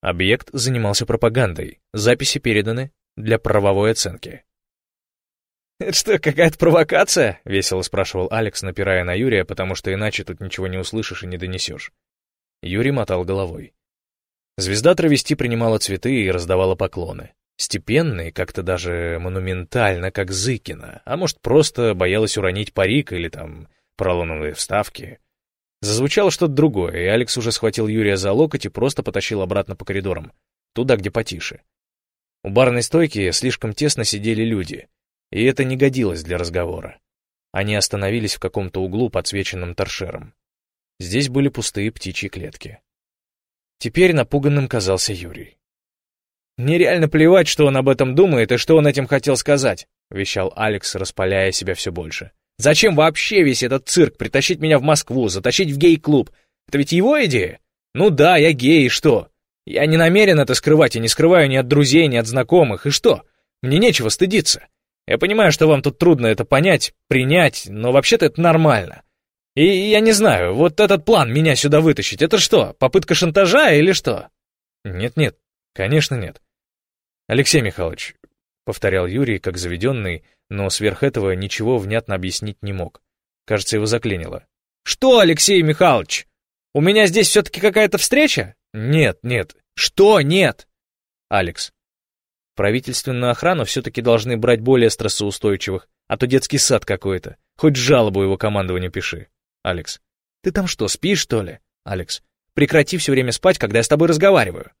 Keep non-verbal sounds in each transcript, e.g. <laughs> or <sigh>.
Объект занимался пропагандой, записи переданы для правовой оценки. «Это что, какая-то провокация?» — весело спрашивал Алекс, напирая на Юрия, потому что иначе тут ничего не услышишь и не донесешь. Юрий мотал головой. Звезда травести принимала цветы и раздавала поклоны. Степенные, как-то даже монументально, как Зыкина, а может, просто боялась уронить парик или там пролоновые вставки. Зазвучало что-то другое, и Алекс уже схватил Юрия за локоть и просто потащил обратно по коридорам, туда, где потише. У барной стойки слишком тесно сидели люди, и это не годилось для разговора. Они остановились в каком-то углу, подсвеченном торшером. Здесь были пустые птичьи клетки. Теперь напуганным казался Юрий. «Нереально плевать, что он об этом думает и что он этим хотел сказать», — вещал Алекс, распаляя себя все больше. «Зачем вообще весь этот цирк притащить меня в Москву, затащить в гей-клуб? Это ведь его идея? Ну да, я гей, и что? Я не намерен это скрывать и не скрываю ни от друзей, ни от знакомых, и что? Мне нечего стыдиться. Я понимаю, что вам тут трудно это понять, принять, но вообще-то это нормально. И я не знаю, вот этот план меня сюда вытащить, это что, попытка шантажа или что? Нет-нет, конечно нет. Алексей Михайлович, повторял Юрий, как заведенный, но сверх этого ничего внятно объяснить не мог. Кажется, его заклинило. Что, Алексей Михайлович? У меня здесь все-таки какая-то встреча? Нет, нет. Что нет? Алекс. Правительственную охрану все-таки должны брать более стрессоустойчивых, а то детский сад какой-то. Хоть жалобу его командованию пиши. Алекс. Ты там что, спишь, что ли? Алекс. Прекрати все время спать, когда я с тобой разговариваю.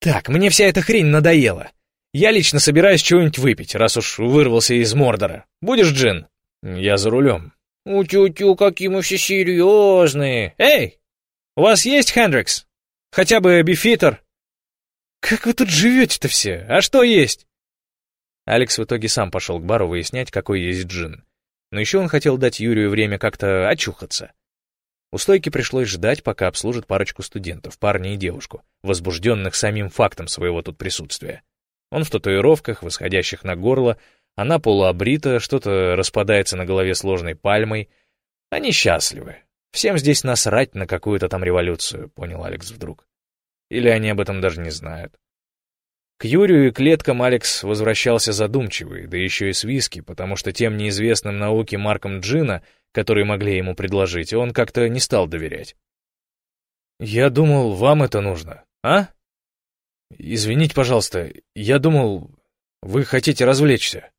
Так, мне вся эта хрень надоела. Я лично собираюсь чего-нибудь выпить, раз уж вырвался из Мордора. Будешь джин? Я за рулем. У-тю-тю, какие мы все серьезные. Эй, у вас есть Хендрикс? Хотя бы бифитер? Как вы тут живете-то все? А что есть? Алекс в итоге сам пошел к бару выяснять, какой есть джин. Но еще он хотел дать Юрию время как-то очухаться. У стойки пришлось ждать, пока обслужат парочку студентов, парня и девушку, возбужденных самим фактом своего тут присутствия. Он в татуировках, восходящих на горло, она полуобрита, что-то распадается на голове сложной пальмой. Они счастливы. Всем здесь насрать на какую-то там революцию, понял Алекс вдруг. Или они об этом даже не знают. К Юрию и клеткам Алекс возвращался задумчивый, да еще и с виски, потому что тем неизвестным науке маркам джина, которые могли ему предложить, он как-то не стал доверять. «Я думал, вам это нужно, а? Извините, пожалуйста, я думал, вы хотите развлечься».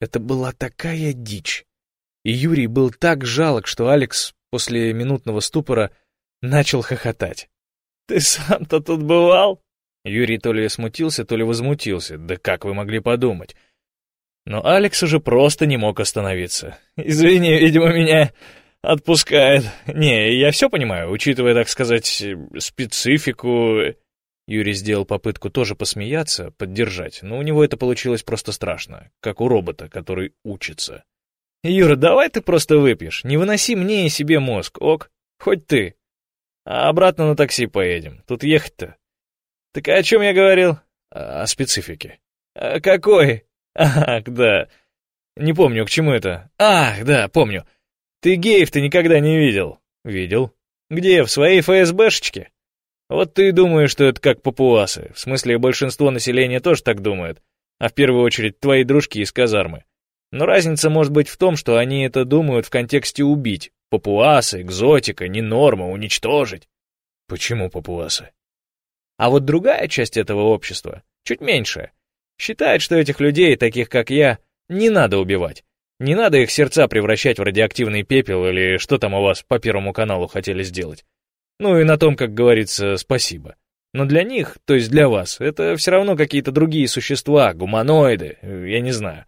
Это была такая дичь. И Юрий был так жалок, что Алекс после минутного ступора начал хохотать. «Ты сам-то тут бывал?» Юрий то ли смутился, то ли возмутился. Да как вы могли подумать? Но Алекс уже просто не мог остановиться. «Извини, видимо, меня отпускает. Не, я все понимаю, учитывая, так сказать, специфику...» Юрий сделал попытку тоже посмеяться, поддержать, но у него это получилось просто страшно, как у робота, который учится. «Юра, давай ты просто выпьешь, не выноси мне и себе мозг, ок? Хоть ты. А обратно на такси поедем, тут ехать-то «Так о чем я говорил?» «О специфике». «А какой?» «Ах, да. Не помню, к чему это. Ах, да, помню. Ты геев-то никогда не видел?» «Видел». «Где, в своей ФСБшечке?» «Вот ты думаешь, что это как папуасы. В смысле, большинство населения тоже так думает. А в первую очередь твои дружки из казармы. Но разница может быть в том, что они это думают в контексте убить. Папуасы, экзотика, не норма, уничтожить». «Почему папуасы?» А вот другая часть этого общества, чуть меньшая, считает, что этих людей, таких как я, не надо убивать. Не надо их сердца превращать в радиоактивный пепел или что там у вас по Первому каналу хотели сделать. Ну и на том, как говорится, спасибо. Но для них, то есть для вас, это все равно какие-то другие существа, гуманоиды, я не знаю.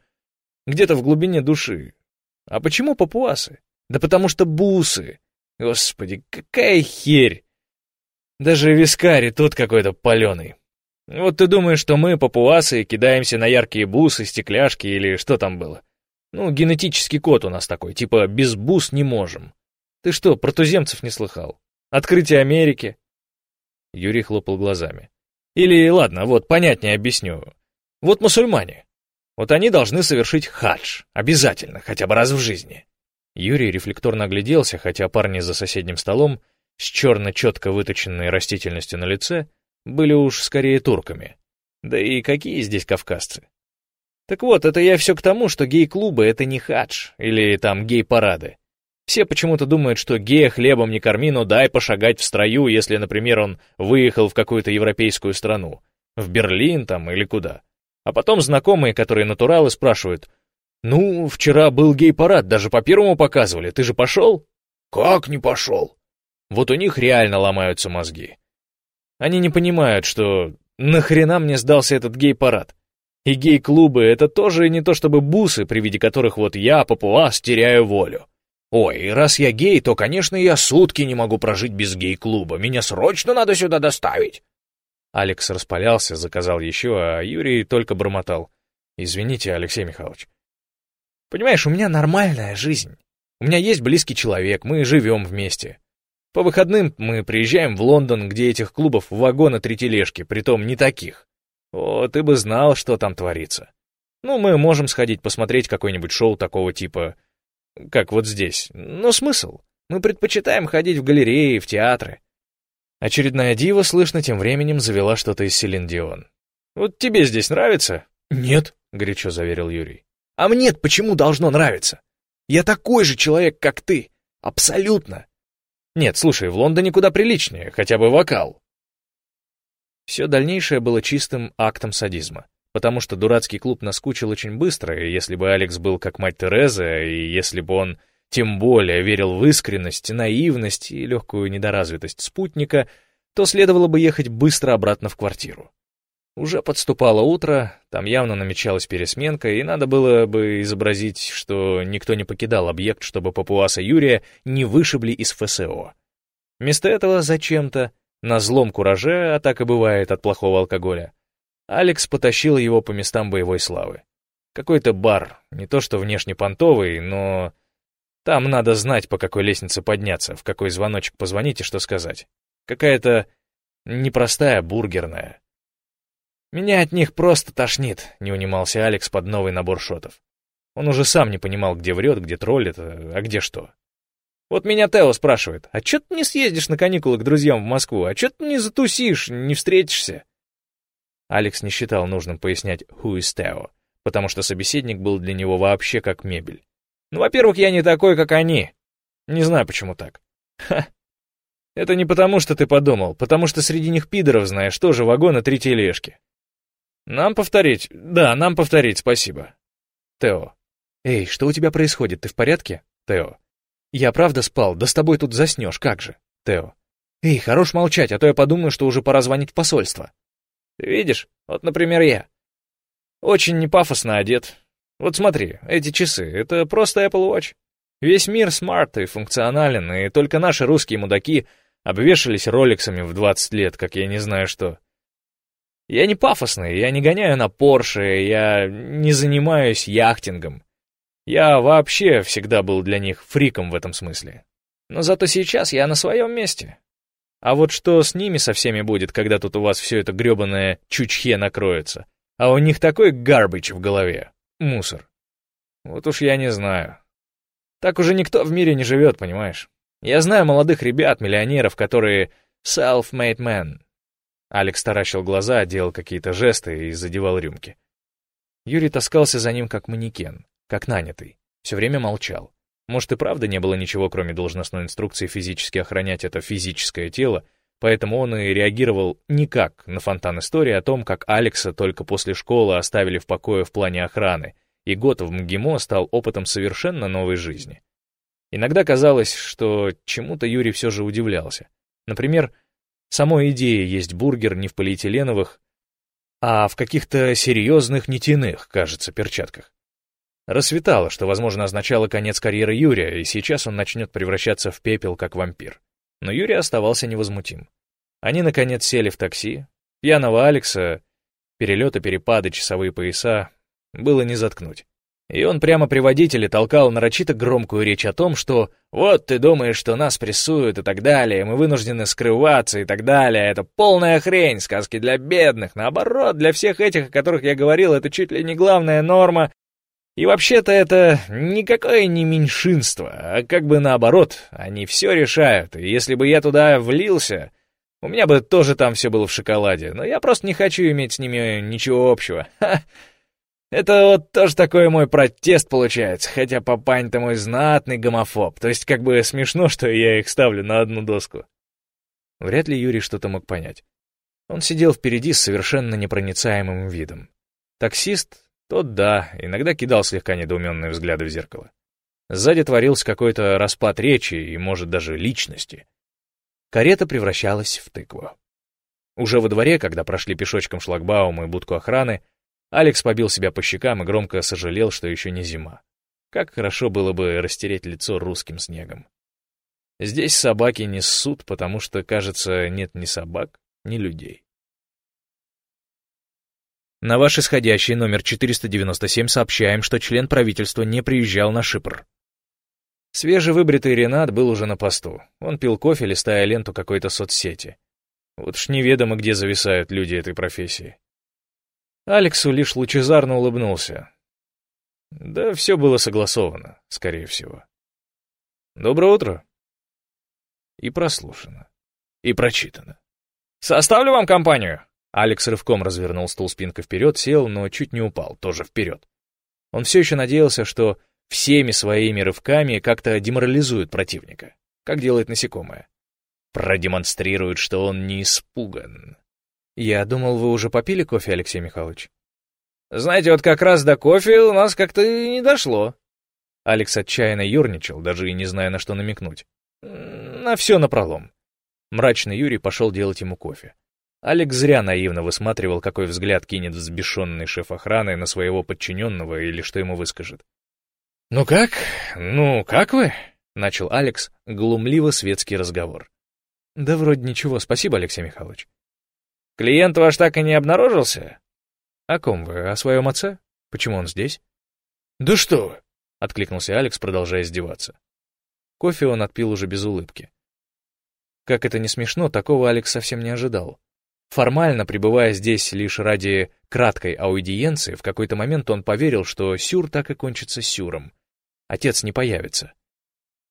Где-то в глубине души. А почему папуасы? Да потому что бусы. Господи, какая херь! Даже вискари тут какой-то паленый. Вот ты думаешь, что мы, папуасы, кидаемся на яркие бусы, стекляшки или что там было? Ну, генетический код у нас такой, типа без бус не можем. Ты что, про туземцев не слыхал? Открытие Америки? Юрий хлопал глазами. Или, ладно, вот понятнее объясню. Вот мусульмане. Вот они должны совершить хадж. Обязательно, хотя бы раз в жизни. Юрий рефлекторно огляделся, хотя парни за соседним столом с черно-четко выточенной растительностью на лице, были уж скорее турками. Да и какие здесь кавказцы? Так вот, это я все к тому, что гей-клубы — это не хадж, или там гей-парады. Все почему-то думают, что гея хлебом не корми, но дай пошагать в строю, если, например, он выехал в какую-то европейскую страну. В Берлин там или куда. А потом знакомые, которые натуралы, спрашивают, «Ну, вчера был гей-парад, даже по первому показывали, ты же пошел?» «Как не пошел?» Вот у них реально ломаются мозги. Они не понимают, что нахрена мне сдался этот гей-парад. И гей-клубы — это тоже не то чтобы бусы, при виде которых вот я, папуас, теряю волю. Ой, раз я гей, то, конечно, я сутки не могу прожить без гей-клуба. Меня срочно надо сюда доставить. Алекс распалялся, заказал еще, а Юрий только бормотал. «Извините, Алексей Михайлович». «Понимаешь, у меня нормальная жизнь. У меня есть близкий человек, мы живем вместе. По выходным мы приезжаем в Лондон, где этих клубов вагона три тележки, притом не таких. О, ты бы знал, что там творится. Ну, мы можем сходить посмотреть какое-нибудь шоу такого типа, как вот здесь. Но смысл? Мы предпочитаем ходить в галереи, в театры. Очередная дива, слышно, тем временем завела что-то из Селин. «Вот тебе здесь нравится?» «Нет», — горячо заверил Юрий. «А мне почему должно нравиться? Я такой же человек, как ты. Абсолютно. Нет, слушай, в Лондоне куда приличнее, хотя бы вокал». Все дальнейшее было чистым актом садизма, потому что дурацкий клуб наскучил очень быстро, и если бы Алекс был как мать Тереза, и если бы он тем более верил в искренность, наивность и легкую недоразвитость спутника, то следовало бы ехать быстро обратно в квартиру. Уже подступало утро, там явно намечалась пересменка, и надо было бы изобразить, что никто не покидал объект, чтобы папуаса Юрия не вышибли из ФСО. Вместо этого зачем-то, на злом кураже, а так и бывает от плохого алкоголя, Алекс потащил его по местам боевой славы. Какой-то бар, не то что внешне понтовый, но там надо знать, по какой лестнице подняться, в какой звоночек позвонить и что сказать. Какая-то непростая бургерная. Меня от них просто тошнит, не унимался Алекс под новый набор шотов. Он уже сам не понимал, где врет, где троллит, а где что. Вот меня Тео спрашивает, а чё ты не съездишь на каникулы к друзьям в Москву, а чё ты не затусишь, не встретишься? Алекс не считал нужным пояснять «Who is Teo», потому что собеседник был для него вообще как мебель. Ну, во-первых, я не такой, как они. Не знаю, почему так. Ха. Это не потому, что ты подумал, потому что среди них пидоров, знаешь, тоже вагоны три тележки. Нам повторить? Да, нам повторить, спасибо. Тео. Эй, что у тебя происходит, ты в порядке? Тео. Я правда спал, да с тобой тут заснешь, как же? Тео. Эй, хорош молчать, а то я подумаю, что уже пора звонить в посольство. Ты видишь, вот, например, я. Очень непафосно одет, вот смотри, эти часы — это просто Apple Watch. Весь мир смарт и функционален, и только наши русские мудаки обвешались роликсами в 20 лет, как я не знаю что. Я не пафосный, я не гоняю на Порше, я не занимаюсь яхтингом. Я вообще всегда был для них фриком в этом смысле. Но зато сейчас я на своем месте. А вот что с ними со всеми будет, когда тут у вас все это гребаное чучхе накроется? А у них такой гарбич в голове. Мусор. Вот уж я не знаю. Так уже никто в мире не живет, понимаешь? Я знаю молодых ребят, миллионеров, которые self-made men. Алекс таращил глаза, делал какие-то жесты и задевал рюмки. Юрий таскался за ним как манекен, как нанятый. Все время молчал. Может, и правда не было ничего, кроме должностной инструкции физически охранять это физическое тело, поэтому он и реагировал никак на фонтан истории о том, как Алекса только после школы оставили в покое в плане охраны, и год в МГИМО стал опытом совершенно новой жизни. Иногда казалось, что чему-то Юрий все же удивлялся. Например, самой идея есть бургер не в полиэтиленовых, а в каких-то серьезных нитяных, кажется, перчатках. Рассветало, что, возможно, означало конец карьеры Юрия, и сейчас он начнет превращаться в пепел, как вампир. Но Юрий оставался невозмутим. Они, наконец, сели в такси. Пьяного Алекса, перелеты, перепады, часовые пояса было не заткнуть. И он прямо при водителе толкал нарочито громкую речь о том, что «вот ты думаешь, что нас прессуют и так далее, мы вынуждены скрываться и так далее, это полная хрень, сказки для бедных, наоборот, для всех этих, о которых я говорил, это чуть ли не главная норма, и вообще-то это никакое не меньшинство, а как бы наоборот, они все решают, и если бы я туда влился, У меня бы тоже там все было в шоколаде, но я просто не хочу иметь с ними ничего общего. <laughs> Ха! Это вот тоже такой мой протест получается, хотя папань-то мой знатный гомофоб, то есть как бы смешно, что я их ставлю на одну доску. Вряд ли Юрий что-то мог понять. Он сидел впереди с совершенно непроницаемым видом. Таксист, тот да, иногда кидал слегка недоуменные взгляды в зеркало. Сзади творился какой-то распад речи и, может, даже личности. Карета превращалась в тыкву. Уже во дворе, когда прошли пешочком шлагбаум и будку охраны, Алекс побил себя по щекам и громко сожалел, что еще не зима. Как хорошо было бы растереть лицо русским снегом. Здесь собаки не ссут, потому что, кажется, нет ни собак, ни людей. На ваш исходящий номер 497 сообщаем, что член правительства не приезжал на Шипр. Свежевыбритый Ренат был уже на посту. Он пил кофе, листая ленту какой-то соцсети. Вот ж неведомо, где зависают люди этой профессии. Алексу лишь лучезарно улыбнулся. Да все было согласовано, скорее всего. Доброе утро. И прослушано. И прочитано. «Составлю вам компанию!» Алекс рывком развернул стул спинкой вперед, сел, но чуть не упал, тоже вперед. Он все еще надеялся, что всеми своими рывками как-то деморализует противника, как делает насекомое. Продемонстрирует, что он не испуган. «Я думал, вы уже попили кофе, Алексей Михайлович?» «Знаете, вот как раз до кофе у нас как-то и не дошло». Алекс отчаянно юрничал, даже и не зная, на что намекнуть. На все напролом. Мрачный Юрий пошел делать ему кофе. Алекс зря наивно высматривал, какой взгляд кинет взбешенный шеф охраны на своего подчиненного или что ему выскажет. «Ну как? Ну, как вы?» — начал Алекс глумливо светский разговор. «Да вроде ничего, спасибо, Алексей Михайлович». «Клиент ваш так и не обнаружился?» «О ком вы? О своем отце? Почему он здесь?» «Да что вы!» — откликнулся Алекс, продолжая издеваться. Кофе он отпил уже без улыбки. Как это не смешно, такого Алекс совсем не ожидал. Формально, пребывая здесь лишь ради краткой аудиенции, в какой-то момент он поверил, что сюр так и кончится сюром. Отец не появится.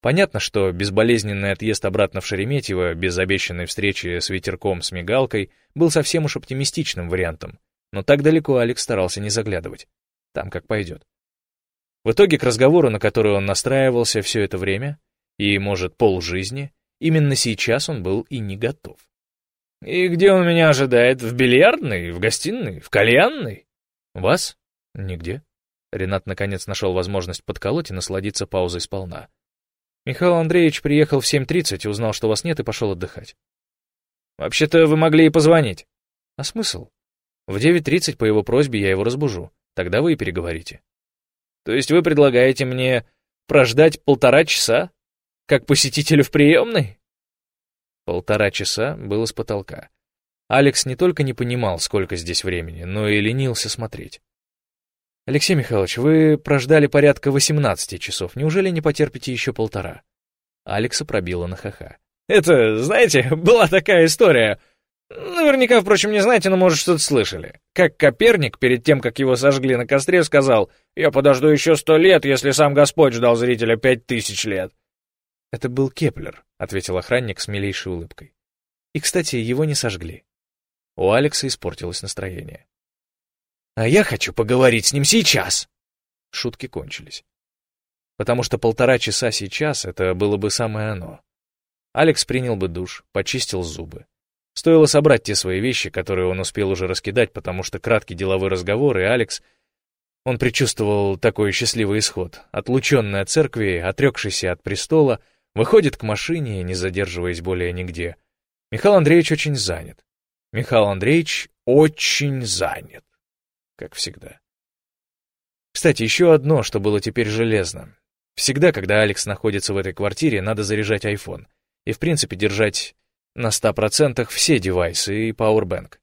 Понятно, что безболезненный отъезд обратно в Шереметьево, без обещанной встречи с ветерком с мигалкой, был совсем уж оптимистичным вариантом, но так далеко Алекс старался не заглядывать. Там как пойдет. В итоге к разговору, на который он настраивался все это время, и, может, полжизни, именно сейчас он был и не готов. «И где он меня ожидает? В бильярдной? В гостиной? В кальянной?» «Вас? Нигде». Ренат наконец нашел возможность подколоть и насладиться паузой сполна. «Михаил Андреевич приехал в 7.30, узнал, что вас нет, и пошел отдыхать». «Вообще-то вы могли и позвонить». «А смысл? В 9.30 по его просьбе я его разбужу. Тогда вы и переговорите». «То есть вы предлагаете мне прождать полтора часа?» Как посетителю в приемной? Полтора часа было с потолка. Алекс не только не понимал, сколько здесь времени, но и ленился смотреть. «Алексей Михайлович, вы прождали порядка 18 часов. Неужели не потерпите еще полтора?» Алекса пробила на ха-ха. «Это, знаете, была такая история. Наверняка, впрочем, не знаете, но, может, что-то слышали. Как Коперник, перед тем, как его сожгли на костре, сказал, «Я подожду еще сто лет, если сам Господь ждал зрителя пять тысяч лет». «Это был Кеплер», — ответил охранник с милейшей улыбкой. «И, кстати, его не сожгли». У Алекса испортилось настроение. «А я хочу поговорить с ним сейчас!» Шутки кончились. Потому что полтора часа сейчас — это было бы самое оно. Алекс принял бы душ, почистил зубы. Стоило собрать те свои вещи, которые он успел уже раскидать, потому что краткий деловой разговор, и Алекс... Он предчувствовал такой счастливый исход. Отлученный от церкви, отрекшийся от престола — Выходит к машине, не задерживаясь более нигде. Михаил Андреевич очень занят. Михаил Андреевич очень занят. Как всегда. Кстати, еще одно, что было теперь железно. Всегда, когда Алекс находится в этой квартире, надо заряжать iPhone. И, в принципе, держать на 100% все девайсы и Powerbank.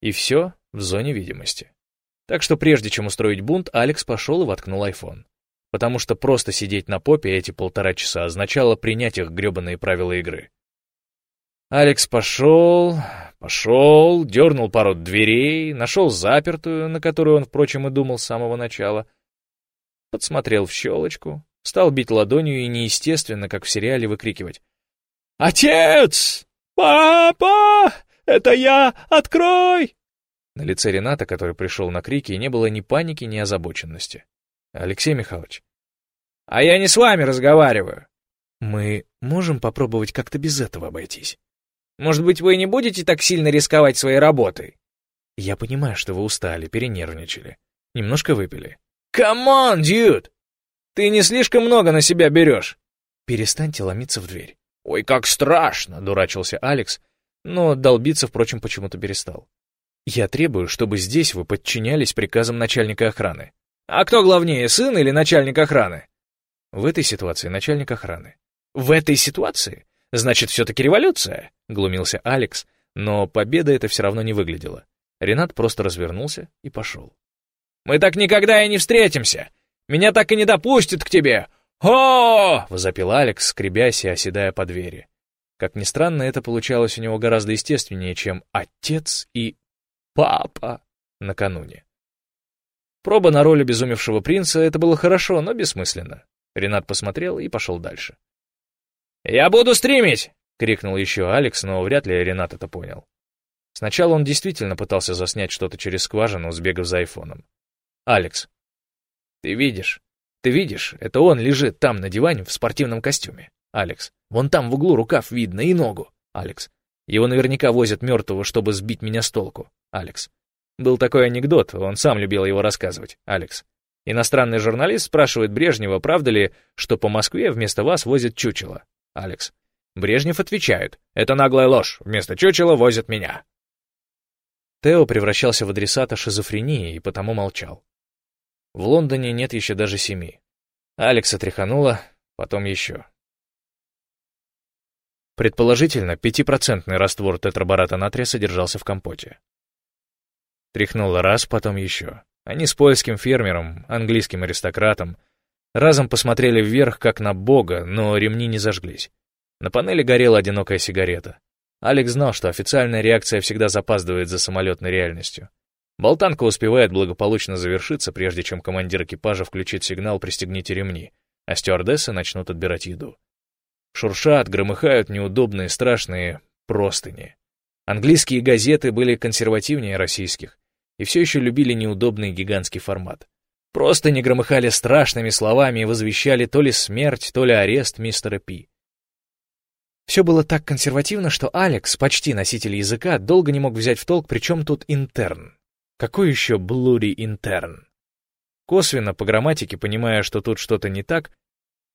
И все в зоне видимости. Так что прежде чем устроить бунт, Алекс пошел и воткнул iPhone потому что просто сидеть на попе эти полтора часа означало принять их гребаные правила игры. Алекс пошел, пошел, дернул пару дверей, нашел запертую, на которую он, впрочем, и думал с самого начала, подсмотрел в щелочку, стал бить ладонью и неестественно, как в сериале, выкрикивать «Отец! «Папа! Это я! Открой!» На лице Рената, который пришел на крики, не было ни паники, ни озабоченности. «Алексей Михайлович». «А я не с вами разговариваю». «Мы можем попробовать как-то без этого обойтись?» «Может быть, вы не будете так сильно рисковать своей работой?» «Я понимаю, что вы устали, перенервничали. Немножко выпили». «Come on, dude! Ты не слишком много на себя берешь?» «Перестаньте ломиться в дверь». «Ой, как страшно!» — дурачился Алекс, но долбиться, впрочем, почему-то перестал. «Я требую, чтобы здесь вы подчинялись приказам начальника охраны». «А кто главнее, сын или начальник охраны?» В этой ситуации начальник охраны. «В этой ситуации? Значит, все-таки революция?» — глумился Алекс, но победа это все равно не выглядела. Ренат просто развернулся и пошел. «Мы так никогда и не встретимся! Меня так и не допустят к тебе! о возопил Алекс, скребясь и оседая по двери. Как ни странно, это получалось у него гораздо естественнее, чем «отец» и «папа» накануне. Проба на роль обезумевшего принца — это было хорошо, но бессмысленно. Ренат посмотрел и пошел дальше. «Я буду стримить!» — крикнул еще Алекс, но вряд ли Ренат это понял. Сначала он действительно пытался заснять что-то через скважину, сбегав за айфоном. «Алекс, ты видишь? Ты видишь? Это он лежит там на диване в спортивном костюме. Алекс, вон там в углу рукав видно и ногу. Алекс, его наверняка возят мертвого, чтобы сбить меня с толку. Алекс, был такой анекдот, он сам любил его рассказывать. Алекс, иностранный журналист спрашивает Брежнева, правда ли, что по Москве вместо вас возят чучело. Алекс, Брежнев отвечает, это наглая ложь, вместо чучела возят меня. Тео превращался в адресата шизофрении и потому молчал. В Лондоне нет еще даже семи. Алекса тряхануло, потом еще. Предположительно, пятипроцентный раствор тетрабората натрия содержался в компоте. Тряхнуло раз, потом еще. Они с польским фермером, английским аристократом, разом посмотрели вверх, как на бога, но ремни не зажглись. На панели горела одинокая сигарета. Алекс знал, что официальная реакция всегда запаздывает за самолетной реальностью. Болтанка успевает благополучно завершиться, прежде чем командир экипажа включит сигнал «Пристегните ремни», а стюардессы начнут отбирать еду. Шуршат, громыхают неудобные, страшные простыни. Английские газеты были консервативнее российских и все еще любили неудобный гигантский формат. Просто не громыхали страшными словами и возвещали то ли смерть, то ли арест мистера Пи. Все было так консервативно, что Алекс, почти носитель языка, долго не мог взять в толк, при чем тут интерн. Какой еще блуди интерн? Косвенно, по грамматике, понимая, что тут что-то не так,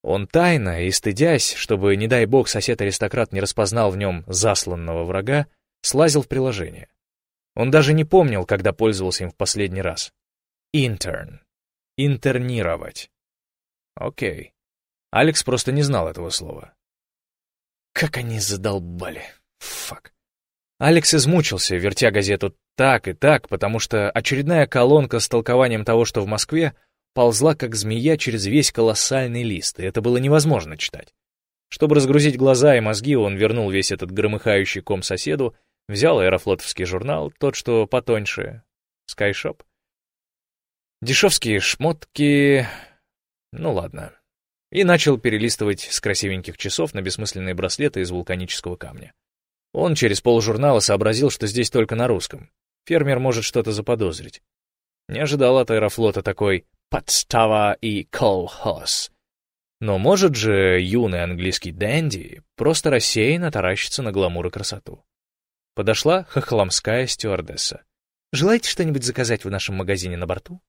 он тайно и стыдясь, чтобы, не дай бог, сосед-аристократ не распознал в нем засланного врага, слазил в приложение. Он даже не помнил, когда пользовался им в последний раз. Интерн. Интернировать. Окей. Алекс просто не знал этого слова. Как они задолбали. Фак. Алекс измучился, вертя газету так и так, потому что очередная колонка с толкованием того, что в Москве, ползла как змея через весь колоссальный лист, и это было невозможно читать. Чтобы разгрузить глаза и мозги, он вернул весь этот громыхающий ком соседу, взял аэрофлотовский журнал, тот, что потоньше, Скайшоп. Дешевские шмотки... Ну ладно и начал перелистывать с красивеньких часов на бессмысленные браслеты из вулканического камня. Он через полжурнала сообразил, что здесь только на русском. Фермер может что-то заподозрить. Не ожидал от аэрофлота такой «подстава» и «колхоз». Но может же юный английский дэнди просто рассеянно таращиться на гламур и красоту. Подошла хохломская стюардесса. «Желаете что-нибудь заказать в нашем магазине на борту?»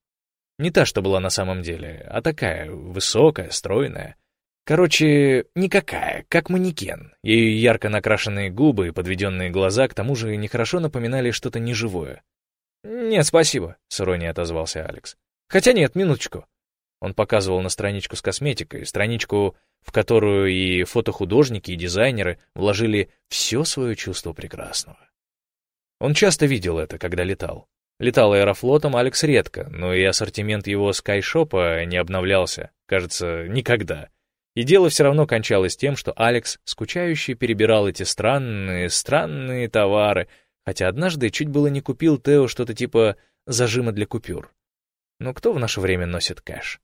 Не та, что была на самом деле, а такая, высокая, стройная. Короче, никакая, как манекен. Ее ярко накрашенные губы и подведенные глаза к тому же нехорошо напоминали что-то неживое. «Нет, спасибо», — с отозвался Алекс. «Хотя нет, минуточку». Он показывал на страничку с косметикой, страничку, в которую и фотохудожники, и дизайнеры вложили все свое чувство прекрасного. Он часто видел это, когда летал. Летал аэрофлотом Алекс редко, но и ассортимент его скайшопа не обновлялся, кажется, никогда. И дело все равно кончалось тем, что Алекс скучающе перебирал эти странные, странные товары, хотя однажды чуть было не купил Тео что-то типа зажима для купюр. Но кто в наше время носит кэш?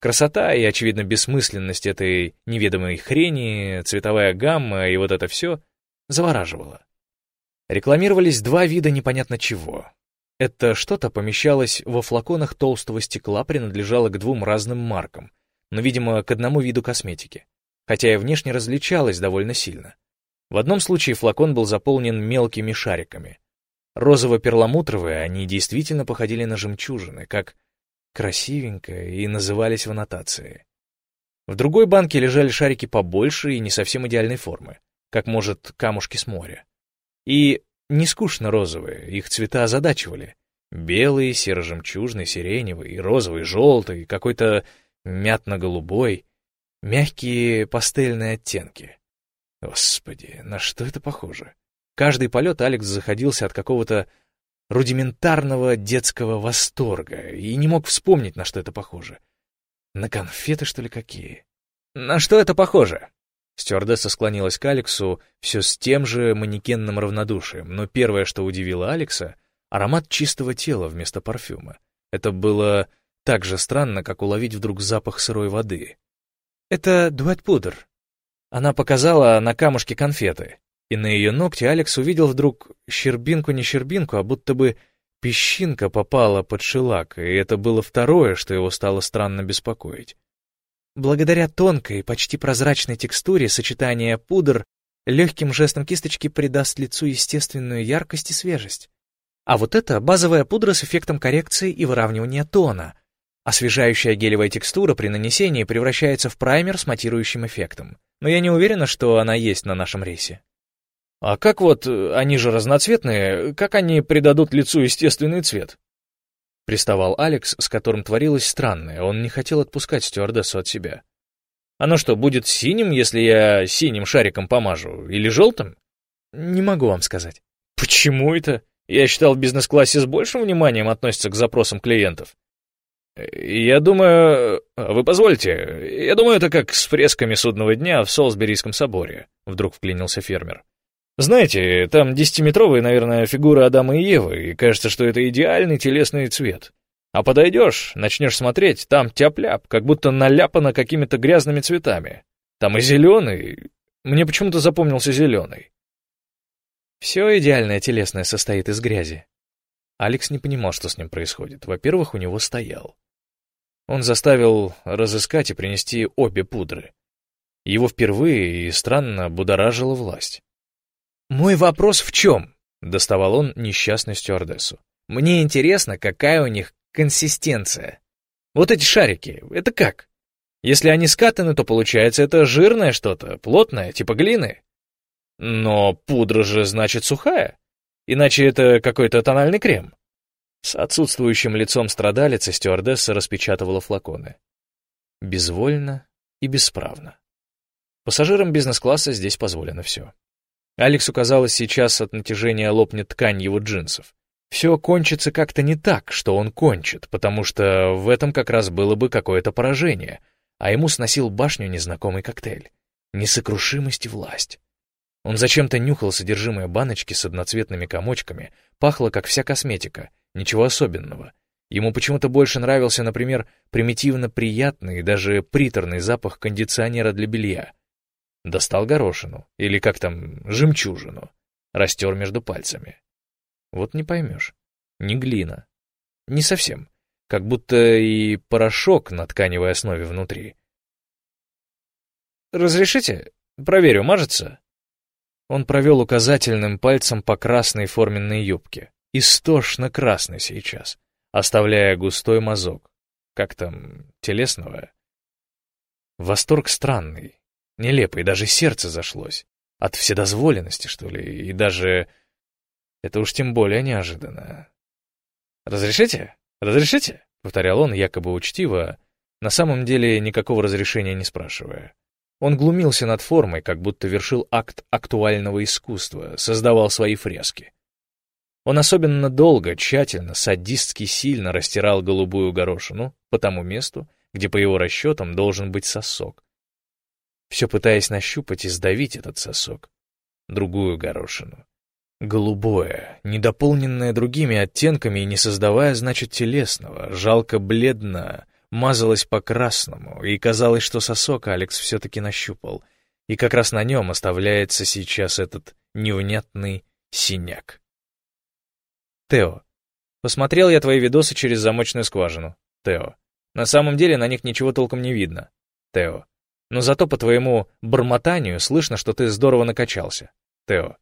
Красота и, очевидно, бессмысленность этой неведомой хрени, цветовая гамма и вот это все завораживало. Рекламировались два вида непонятно чего. Это что-то помещалось во флаконах толстого стекла, принадлежало к двум разным маркам, но, видимо, к одному виду косметики, хотя и внешне различалось довольно сильно. В одном случае флакон был заполнен мелкими шариками. Розово-перламутровые они действительно походили на жемчужины, как красивенько, и назывались в аннотации. В другой банке лежали шарики побольше и не совсем идеальной формы, как, может, камушки с моря. И не скучно розовые, их цвета озадачивали. Белый, серо-жемчужный, сиреневый, розовый, желтый, какой-то мятно-голубой. Мягкие пастельные оттенки. Господи, на что это похоже? Каждый полет Алекс заходился от какого-то рудиментарного детского восторга и не мог вспомнить, на что это похоже. На конфеты, что ли, какие? На что это похоже? Стюардесса склонилась к Алексу все с тем же манекенным равнодушием, но первое, что удивило Алекса — аромат чистого тела вместо парфюма. Это было так же странно, как уловить вдруг запах сырой воды. «Это дуэт-пудр». Она показала на камушке конфеты, и на ее ногте Алекс увидел вдруг щербинку не щербинку, а будто бы песчинка попала под шелак, и это было второе, что его стало странно беспокоить. Благодаря тонкой, почти прозрачной текстуре сочетание пудр легким жестом кисточки придаст лицу естественную яркость и свежесть. А вот это базовая пудра с эффектом коррекции и выравнивания тона. Освежающая гелевая текстура при нанесении превращается в праймер с матирующим эффектом. Но я не уверена, что она есть на нашем рейсе. А как вот, они же разноцветные, как они придадут лицу естественный цвет? Приставал Алекс, с которым творилось странное, он не хотел отпускать стюардессу от себя. «Оно что, будет синим, если я синим шариком помажу, или желтым?» «Не могу вам сказать». «Почему это? Я считал, в бизнес-классе с большим вниманием относятся к запросам клиентов». «Я думаю... Вы позвольте, я думаю, это как с фресками судного дня в Солсберийском соборе», — вдруг вклинился фермер. Знаете, там десятиметровая, наверное, фигура Адама и Евы, и кажется, что это идеальный телесный цвет. А подойдешь, начнешь смотреть, там тяп-ляп, как будто наляпано какими-то грязными цветами. Там и зеленый. Мне почему-то запомнился зеленый. Все идеальное телесное состоит из грязи. Алекс не понимал, что с ним происходит. Во-первых, у него стоял. Он заставил разыскать и принести обе пудры. Его впервые и странно будоражила власть. «Мой вопрос в чем?» — доставал он несчастную стюардессу. «Мне интересно, какая у них консистенция. Вот эти шарики, это как? Если они скатаны, то получается это жирное что-то, плотное, типа глины. Но пудра же значит сухая, иначе это какой-то тональный крем». С отсутствующим лицом страдалицы стюардесса распечатывала флаконы. Безвольно и бесправно. Пассажирам бизнес-класса здесь позволено все. Алексу казалось, сейчас от натяжения лопнет ткань его джинсов. Все кончится как-то не так, что он кончит, потому что в этом как раз было бы какое-то поражение, а ему сносил башню незнакомый коктейль. Несокрушимость и власть. Он зачем-то нюхал содержимое баночки с одноцветными комочками, пахло как вся косметика, ничего особенного. Ему почему-то больше нравился, например, примитивно приятный и даже приторный запах кондиционера для белья — Достал горошину, или как там, жемчужину. Растер между пальцами. Вот не поймешь. Не глина. Не совсем. Как будто и порошок на тканевой основе внутри. «Разрешите? Проверю, мажется?» Он провел указательным пальцем по красной форменной юбке. Истошно красный сейчас, оставляя густой мазок. Как там, телесного? Восторг странный, Нелепо, и даже сердце зашлось. От вседозволенности, что ли, и даже... Это уж тем более неожиданно. «Разрешите? Разрешите?» — повторял он якобы учтиво, на самом деле никакого разрешения не спрашивая. Он глумился над формой, как будто вершил акт актуального искусства, создавал свои фрески. Он особенно долго, тщательно, садистски сильно растирал голубую горошину по тому месту, где, по его расчетам, должен быть сосок, все пытаясь нащупать и сдавить этот сосок. Другую горошину. Голубое, недополненное другими оттенками и не создавая, значит, телесного, жалко бледно, мазалось по красному, и казалось, что сосок Алекс все-таки нащупал, и как раз на нем оставляется сейчас этот невнятный синяк. Тео. Посмотрел я твои видосы через замочную скважину. Тео. На самом деле на них ничего толком не видно. Тео. Но зато по твоему бормотанию слышно, что ты здорово накачался. Тео.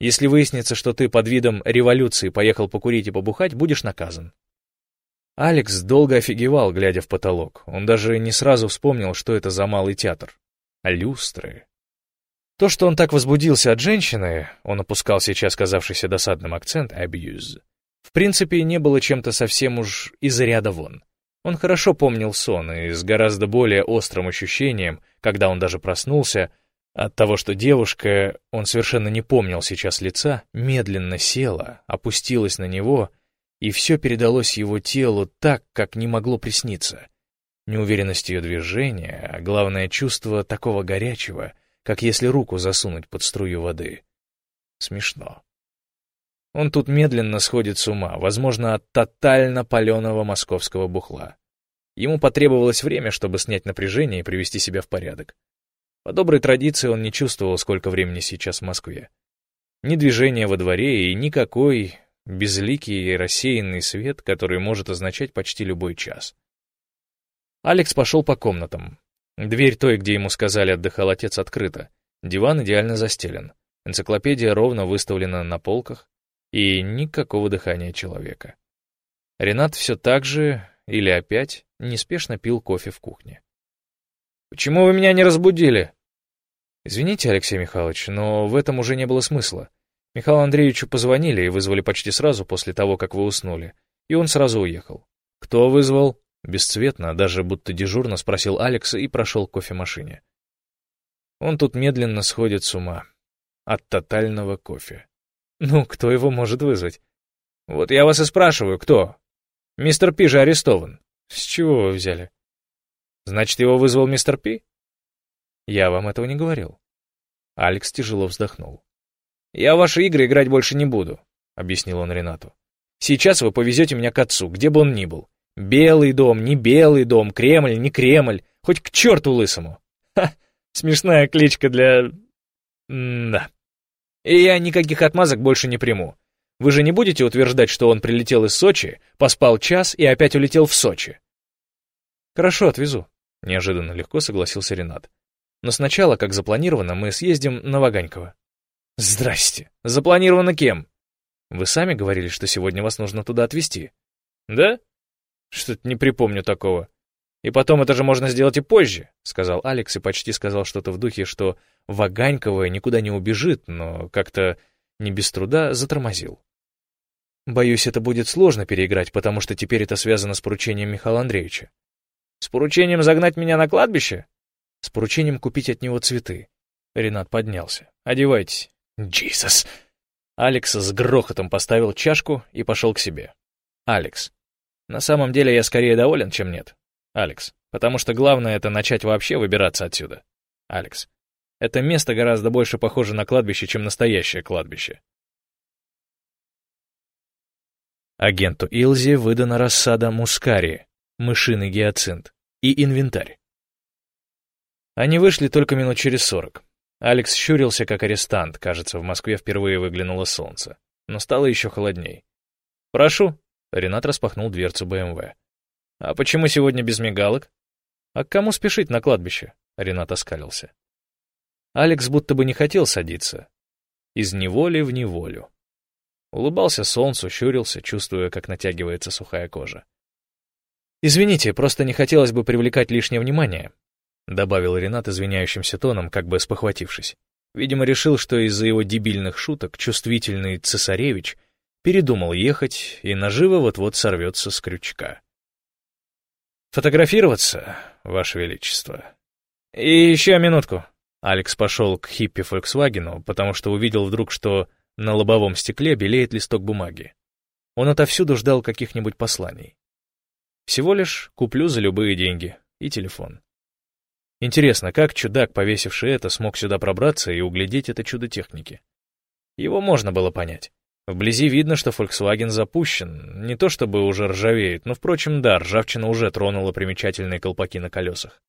Если выяснится, что ты под видом революции поехал покурить и побухать, будешь наказан. Алекс долго офигевал, глядя в потолок. Он даже не сразу вспомнил, что это за малый театр. А люстры... То, что он так возбудился от женщины, он опускал сейчас казавшийся досадным акцент «abuse», в принципе, не было чем-то совсем уж из ряда вон. Он хорошо помнил сон и с гораздо более острым ощущением, когда он даже проснулся, от того, что девушка, он совершенно не помнил сейчас лица, медленно села, опустилась на него, и все передалось его телу так, как не могло присниться. Неуверенность ее движения, а главное чувство такого горячего, как если руку засунуть под струю воды. Смешно. Он тут медленно сходит с ума, возможно, от тотально паленого московского бухла. Ему потребовалось время, чтобы снять напряжение и привести себя в порядок. По доброй традиции он не чувствовал, сколько времени сейчас в Москве. Ни движения во дворе и никакой безликий и рассеянный свет, который может означать почти любой час. Алекс пошел по комнатам. Дверь той, где ему сказали отдыхал отец, открыта. Диван идеально застелен. Энциклопедия ровно выставлена на полках. И никакого дыхания человека. Ренат все так же, или опять, неспешно пил кофе в кухне. «Почему вы меня не разбудили?» «Извините, Алексей Михайлович, но в этом уже не было смысла. Михаилу Андреевичу позвонили и вызвали почти сразу после того, как вы уснули, и он сразу уехал. Кто вызвал?» Бесцветно, даже будто дежурно спросил Алекс и прошел к кофемашине. Он тут медленно сходит с ума. От тотального кофе. Ну, кто его может вызвать? Вот я вас и спрашиваю, кто? Мистер Пи же арестован. С чего вы взяли? Значит, его вызвал мистер Пи? Я вам этого не говорил. Алекс тяжело вздохнул. «Я в ваши игры играть больше не буду», — объяснил он Ренату. «Сейчас вы повезете меня к отцу, где бы он ни был. Белый дом, не белый дом, Кремль, не Кремль, хоть к черту лысому. Ха, смешная кличка для... М да. И я никаких отмазок больше не приму. Вы же не будете утверждать, что он прилетел из Сочи, поспал час и опять улетел в Сочи? Хорошо, отвезу. Неожиданно легко согласился Ренат. Но сначала, как запланировано, мы съездим на Ваганьково. Здрасте. Запланировано кем? Вы сами говорили, что сегодня вас нужно туда отвезти. Да? Что-то не припомню такого. И потом это же можно сделать и позже, сказал Алекс и почти сказал что-то в духе, что Ваганьково никуда не убежит, но как-то не без труда затормозил. Боюсь, это будет сложно переиграть, потому что теперь это связано с поручением Михаила Андреевича. С поручением загнать меня на кладбище? С поручением купить от него цветы. Ренат поднялся. Одевайтесь. Джизус. Алекс с грохотом поставил чашку и пошел к себе. Алекс. На самом деле я скорее доволен, чем нет. Алекс. Потому что главное это начать вообще выбираться отсюда. Алекс. Это место гораздо больше похоже на кладбище, чем настоящее кладбище. Агенту Илзи выдана рассада мускари, мышиный гиацинт и инвентарь. Они вышли только минут через сорок. Алекс щурился, как арестант, кажется, в Москве впервые выглянуло солнце, но стало еще холодней. «Прошу», — Ренат распахнул дверцу БМВ. «А почему сегодня без мигалок?» «А к кому спешить на кладбище?» — Ренат оскалился. Алекс будто бы не хотел садиться. Из неволи в неволю. Улыбался солнцу, щурился, чувствуя, как натягивается сухая кожа. «Извините, просто не хотелось бы привлекать лишнее внимание», добавил Ренат извиняющимся тоном, как бы спохватившись. Видимо, решил, что из-за его дебильных шуток чувствительный цесаревич передумал ехать, и наживо вот-вот сорвется с крючка. «Фотографироваться, Ваше Величество?» «И еще минутку», Алекс пошел к хиппи Фольксвагену, потому что увидел вдруг, что на лобовом стекле белеет листок бумаги. Он отовсюду ждал каких-нибудь посланий. Всего лишь куплю за любые деньги и телефон. Интересно, как чудак, повесивший это, смог сюда пробраться и углядеть это чудо техники? Его можно было понять. Вблизи видно, что Volkswagen запущен, не то чтобы уже ржавеет, но, впрочем, да, ржавчина уже тронула примечательные колпаки на колесах.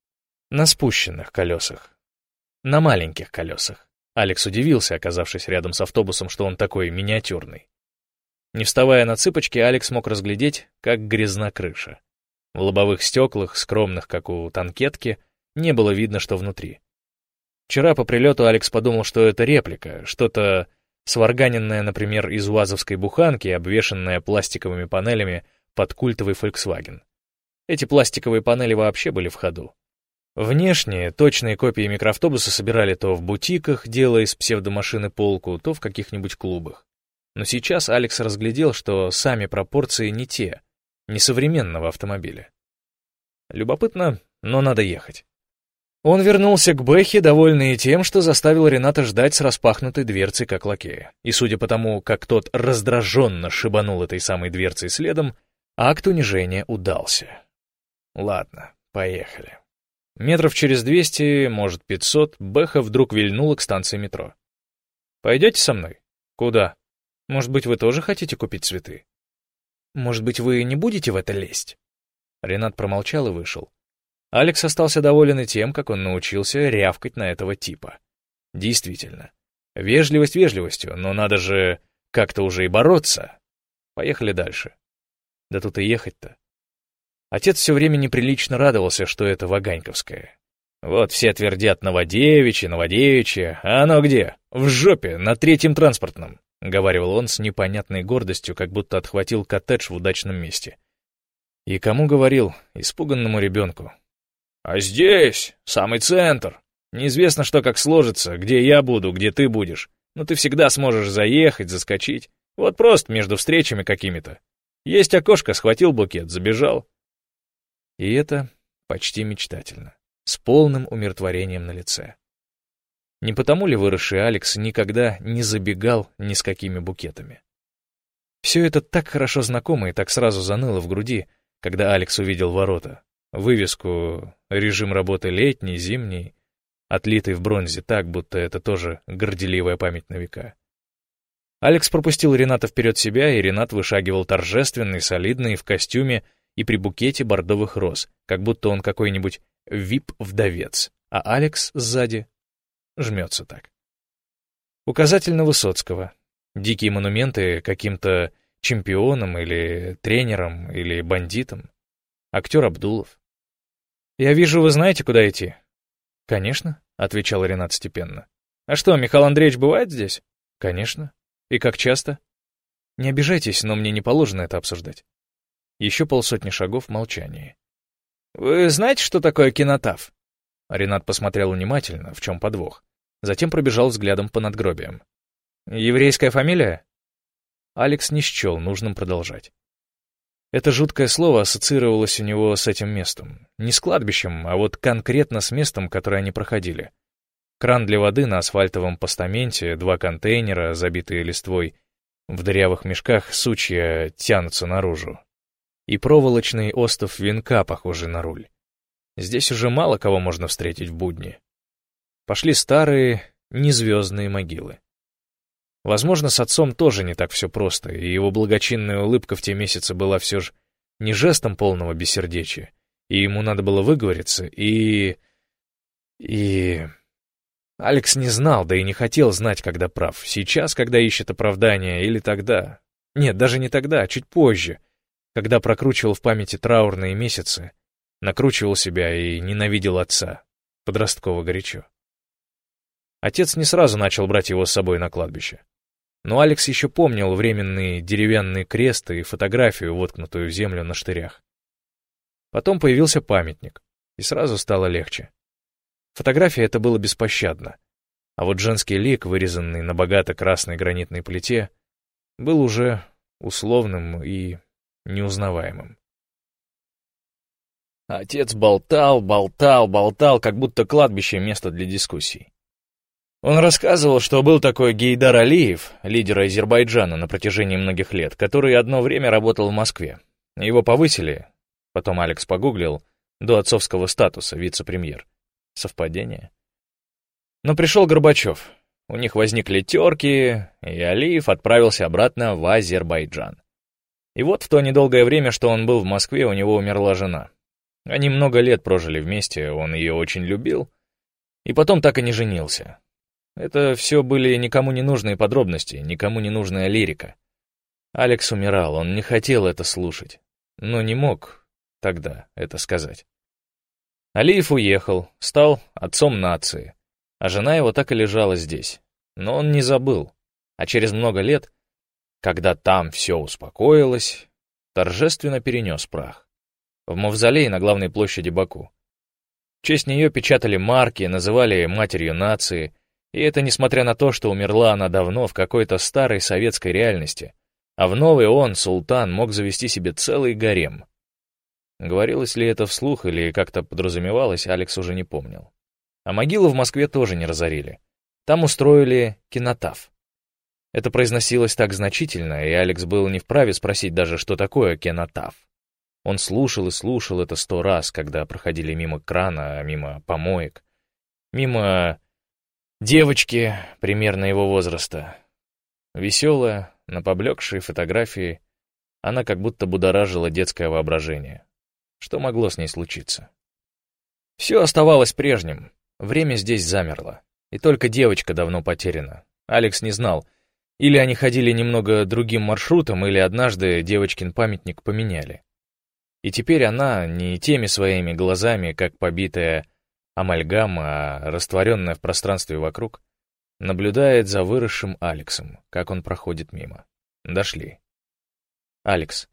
На спущенных колесах, на маленьких колесах. Алекс удивился, оказавшись рядом с автобусом, что он такой миниатюрный. Не вставая на цыпочки, Алекс мог разглядеть, как грязна крыша. В лобовых стеклах, скромных, как у танкетки, не было видно, что внутри. Вчера по прилету Алекс подумал, что это реплика, что-то сварганенное, например, из УАЗовской буханки, обвешанное пластиковыми панелями под культовый Volkswagen. Эти пластиковые панели вообще были в ходу. Внешне точные копии микроавтобуса собирали то в бутиках, делая из псевдомашины полку, то в каких-нибудь клубах. Но сейчас Алекс разглядел, что сами пропорции не те, не современного автомобиля. Любопытно, но надо ехать. Он вернулся к Бэхе, довольный тем, что заставил Рената ждать с распахнутой дверцей, как лакея. И судя по тому, как тот раздраженно шибанул этой самой дверцей следом, акт унижения удался. Ладно, поехали. Метров через двести, может, пятьсот, Бэха вдруг вильнула к станции метро. «Пойдете со мной?» «Куда? Может быть, вы тоже хотите купить цветы?» «Может быть, вы не будете в это лезть?» Ренат промолчал и вышел. Алекс остался доволен и тем, как он научился рявкать на этого типа. Действительно. Вежливость вежливостью, но надо же как-то уже и бороться. Поехали дальше. Да тут и ехать-то. Отец все время неприлично радовался, что это Ваганьковское. Вот все твердят Новодевичи, Новодевичи, а оно где? В жопе, на третьем транспортном, — говаривал он с непонятной гордостью, как будто отхватил коттедж в удачном месте. И кому говорил? Испуганному ребенку. А здесь, самый центр. Неизвестно, что как сложится, где я буду, где ты будешь. Но ты всегда сможешь заехать, заскочить. Вот просто между встречами какими-то. Есть окошко, схватил букет, забежал. И это почти мечтательно, с полным умиротворением на лице. Не потому ли выросший Алекс никогда не забегал ни с какими букетами? Все это так хорошо знакомо и так сразу заныло в груди, когда Алекс увидел ворота, Вывеску «Режим работы летний, зимний», отлитый в бронзе так, будто это тоже горделивая память на века. Алекс пропустил Рената вперед себя, и Ренат вышагивал торжественный, солидный, в костюме и при букете бордовых роз, как будто он какой-нибудь вип-вдовец, а Алекс сзади жмется так. Указательно Высоцкого. Дикие монументы каким-то чемпионам или тренерам или бандитам. Актер Абдулов. «Я вижу, вы знаете, куда идти?» «Конечно», — отвечал Ренат степенно. «А что, Михаил Андреевич бывает здесь?» «Конечно. И как часто?» «Не обижайтесь, но мне не положено это обсуждать». Еще полсотни шагов в молчании. «Вы знаете, что такое кинотав?» Ренат посмотрел внимательно, в чем подвох. Затем пробежал взглядом по надгробиям. «Еврейская фамилия?» Алекс не счел нужным продолжать. Это жуткое слово ассоциировалось у него с этим местом. Не с кладбищем, а вот конкретно с местом, которое они проходили. Кран для воды на асфальтовом постаменте, два контейнера, забитые листвой. В дырявых мешках сучья тянутся наружу. И проволочный остов венка, похожий на руль. Здесь уже мало кого можно встретить в будни. Пошли старые, незвездные могилы. Возможно, с отцом тоже не так все просто, и его благочинная улыбка в те месяцы была все же не жестом полного бессердечия, и ему надо было выговориться, и... и... Алекс не знал, да и не хотел знать, когда прав. Сейчас, когда ищет оправдание, или тогда... Нет, даже не тогда, а чуть позже, когда прокручивал в памяти траурные месяцы, накручивал себя и ненавидел отца, подростково горячо. Отец не сразу начал брать его с собой на кладбище. Но Алекс еще помнил временный деревянный крест и фотографию, воткнутую в землю на штырях. Потом появился памятник, и сразу стало легче. Фотография это было беспощадно, а вот женский лик, вырезанный на богато-красной гранитной плите, был уже условным и неузнаваемым. Отец болтал, болтал, болтал, как будто кладбище — место для дискуссий. Он рассказывал, что был такой Гейдар Алиев, лидер Азербайджана на протяжении многих лет, который одно время работал в Москве. Его повысили, потом Алекс погуглил, до отцовского статуса вице-премьер. Совпадение? Но пришел Горбачев. У них возникли терки, и Алиев отправился обратно в Азербайджан. И вот в то недолгое время, что он был в Москве, у него умерла жена. Они много лет прожили вместе, он ее очень любил, и потом так и не женился. Это все были никому не нужные подробности, никому не нужная лирика. Алекс умирал, он не хотел это слушать, но не мог тогда это сказать. Алиев уехал, стал отцом нации, а жена его так и лежала здесь. Но он не забыл, а через много лет, когда там все успокоилось, торжественно перенес прах. В мавзолей на главной площади Баку. В честь нее печатали марки, называли матерью нации, и это несмотря на то, что умерла она давно в какой-то старой советской реальности, а в новой он, султан, мог завести себе целый гарем. Говорилось ли это вслух или как-то подразумевалось, Алекс уже не помнил. А могилу в Москве тоже не разорили. Там устроили кинотав. Это произносилось так значительно, и Алекс был не вправе спросить даже, что такое кинотав. Он слушал и слушал это сто раз, когда проходили мимо крана, мимо помоек, мимо девочки примерно его возраста. Веселая, на поблекшей фотографии, она как будто будоражила детское воображение. Что могло с ней случиться? Все оставалось прежним. Время здесь замерло. И только девочка давно потеряна. Алекс не знал, или они ходили немного другим маршрутом, или однажды девочкин памятник поменяли. И теперь она не теми своими глазами, как побитая амальгама, а растворенная в пространстве вокруг, наблюдает за выросшим Алексом, как он проходит мимо. Дошли. Алекс.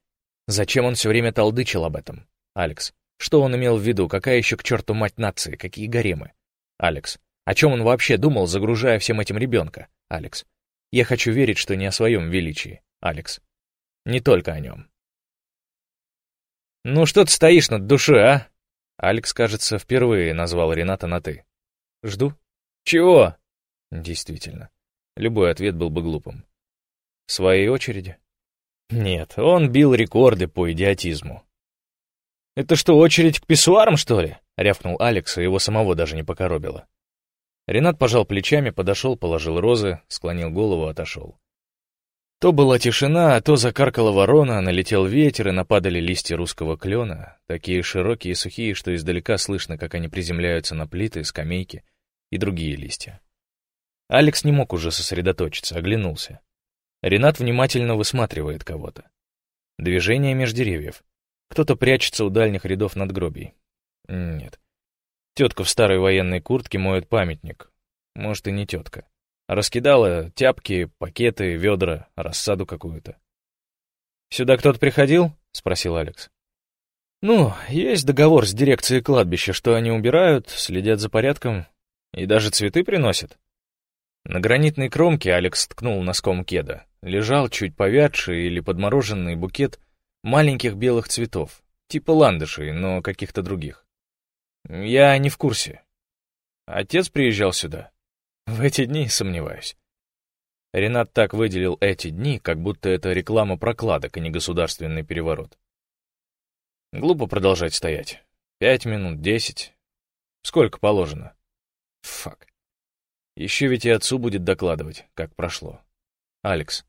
Зачем он все время толдычил об этом? Алекс. Что он имел в виду? Какая еще к черту мать нации? Какие гаремы? Алекс. О чем он вообще думал, загружая всем этим ребенка? Алекс. Я хочу верить, что не о своем величии. Алекс. Не только о нем. «Ну что ты стоишь над душой, а?» Алекс, кажется, впервые назвал Рената на «ты». «Жду». «Чего?» Действительно. Любой ответ был бы глупым. В своей очереди? Нет, он бил рекорды по идиотизму. «Это что, очередь к писсуарам, что ли?» — рявкнул Алекс, и его самого даже не покоробило. Ренат пожал плечами, подошел, положил розы, склонил голову, отошел. То была тишина, а то закаркала ворона, налетел ветер, и нападали листья русского клена, такие широкие и сухие, что издалека слышно, как они приземляются на плиты, скамейки и другие листья. Алекс не мог уже сосредоточиться, оглянулся. Ренат внимательно высматривает кого-то. Движение меж деревьев. Кто-то прячется у дальних рядов надгробий. Нет. Тетка в старой военной куртке моет памятник. Может, и не тетка. Раскидала тяпки, пакеты, ведра, рассаду какую-то. «Сюда кто-то приходил?» — спросил Алекс. «Ну, есть договор с дирекцией кладбища, что они убирают, следят за порядком и даже цветы приносят». На гранитной кромке Алекс ткнул носком кеда. Лежал чуть повядший или подмороженный букет маленьких белых цветов, типа ландышей, но каких-то других. Я не в курсе. Отец приезжал сюда. В эти дни сомневаюсь. Ренат так выделил эти дни, как будто это реклама прокладок, а не государственный переворот. Глупо продолжать стоять. Пять минут, десять. Сколько положено? Фак. Еще ведь и отцу будет докладывать, как прошло. Алекс.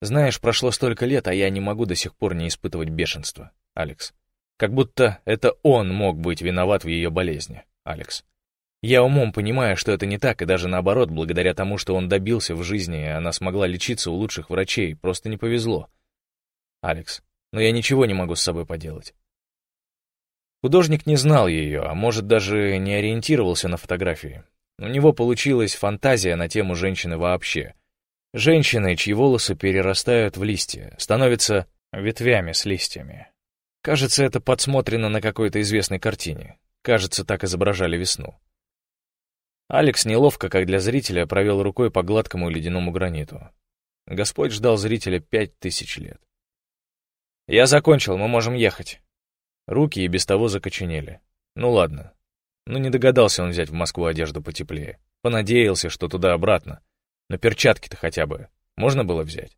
Знаешь, прошло столько лет, а я не могу до сих пор не испытывать бешенства. Алекс. Как будто это он мог быть виноват в ее болезни, Алекс. Я умом понимаю, что это не так, и даже наоборот, благодаря тому, что он добился в жизни, она смогла лечиться у лучших врачей, просто не повезло. Алекс, но я ничего не могу с собой поделать. Художник не знал ее, а может даже не ориентировался на фотографии. У него получилась фантазия на тему женщины вообще. Женщины, чьи волосы перерастают в листья, становятся ветвями с листьями. Кажется, это подсмотрено на какой-то известной картине. Кажется, так изображали весну. Алекс неловко, как для зрителя, провел рукой по гладкому ледяному граниту. Господь ждал зрителя пять тысяч лет. «Я закончил, мы можем ехать». Руки и без того закоченели. Ну ладно. Ну не догадался он взять в Москву одежду потеплее. Понадеялся, что туда-обратно. Но перчатки-то хотя бы можно было взять.